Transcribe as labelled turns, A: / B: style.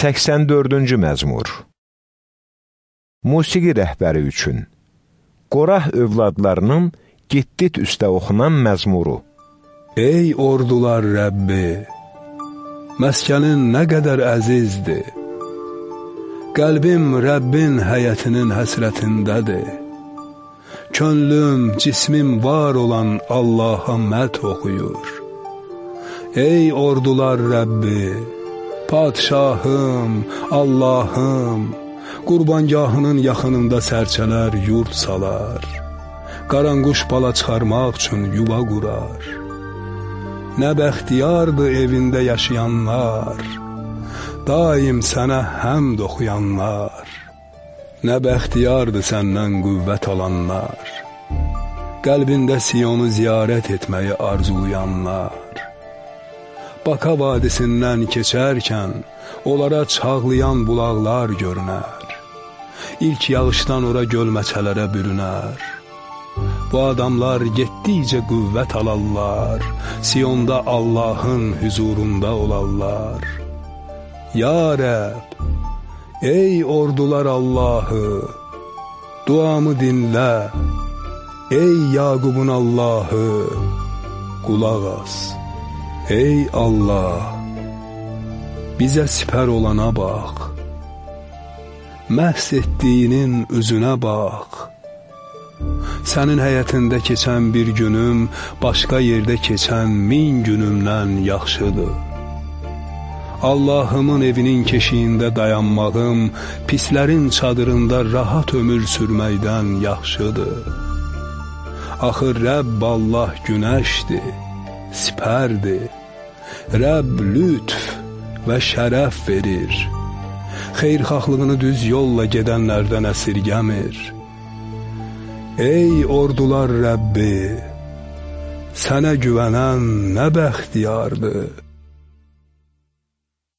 A: 84-cü məzmur Musiqi rəhbəri üçün Qorah övladlarının Giddit üstə oxunan məzmuru
B: Ey ordular Rəbbi, məskənin nə qədər əzizdir. Qəlbim Rəbbin həyətinin həsrətindədir. Könlüm, cismim var olan Allaha məd oxuyur. Ey ordular Rəbbi, Padşahım, Allahım, qurbangahının yaxınında sərçələr yurt salar, qaranquş bala çıxarmaq üçün yuva qurar. Nə bəxtiyardır evində yaşayanlar, daim sənə həmd oxuyanlar. Nə bəxtiyardır səndən qüvvət alanlar, qəlbində Siyonu ziyarət etməyi arzulayanlar. Baka vadisindən keçərkən onlara çağlayan bulaqlar görünər. İlk yağışdan ora gölməçələrə bürünər. Bu adamlar getdikcə qüvvət alarlar, Siyonda Allahın hüzurunda olarlar. Ya Rəb, ey ordular Allahı, duamı dinlə, ey Yaqubun Allahı, qulaq as. Ey Allah, bizə sipər olana bax, məhs etdiyinin üzünə bax. Sənin həyətində keçən bir günüm, başqa yerdə keçən min günümdən yaxşıdır. Allahımın evinin keşiyində dayanmağım, pislərin çadırında rahat ömür sürməkdən yaxşıdır. Axı Rəbb Allah günəşdir, sipərdir. Rəbb lütf və şərəf verir. Xeyrxahlığını düz yolla gedənlərdən əsirgəmir. Ey ordular Rəbbi, sənə güvənən nə bəxtiyardır.